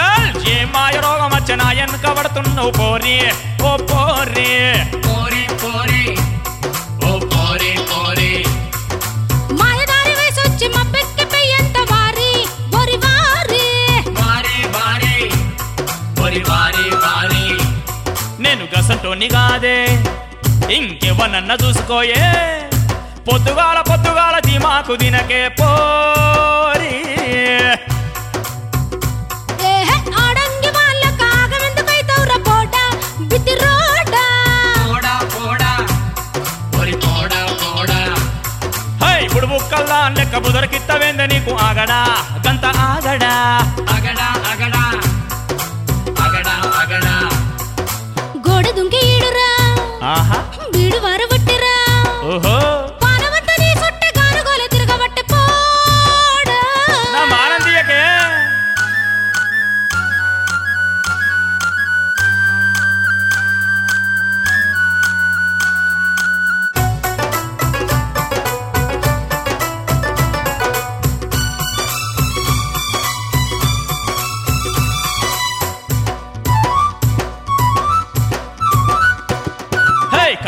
Girl ఏ మాయ రోగం వచ్చినా వెనుక పడుతున్నావు పోరి ఓ పోరి నేను గసంటోని కాదే. ఇంకెవనన్న చూసుకోయే. పొద్దుగాల పొద్దుగాల దిమాకు దినకే పో. లెక్క బుదరకిత్తవేంద నీకు ఆగడా? గంత ఆగడా? అగడా అగడా అగడా అగడా గోడ దుంకి ఈడురా ఆహా. బీడు వారబట్టిరా. ఓహో.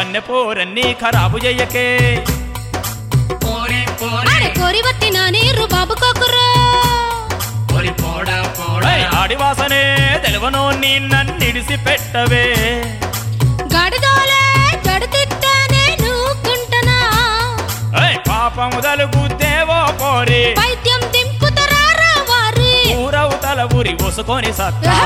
హై కన్నె పోరన్ని ఖరాబు చెయ్యకే పోరి పోరి. అరే కోరి నీరు బాబు తెలవనో నీ నన్నిడిసి పెట్టవే గడిదోలే గడితిట్టనే నూకుంటనా హై పాపము తలుగుద్దేవో పోరి. వైద్యం దింపుతరా వారి. ఊరవు తల ఊరి పోసుకొని సత్తా.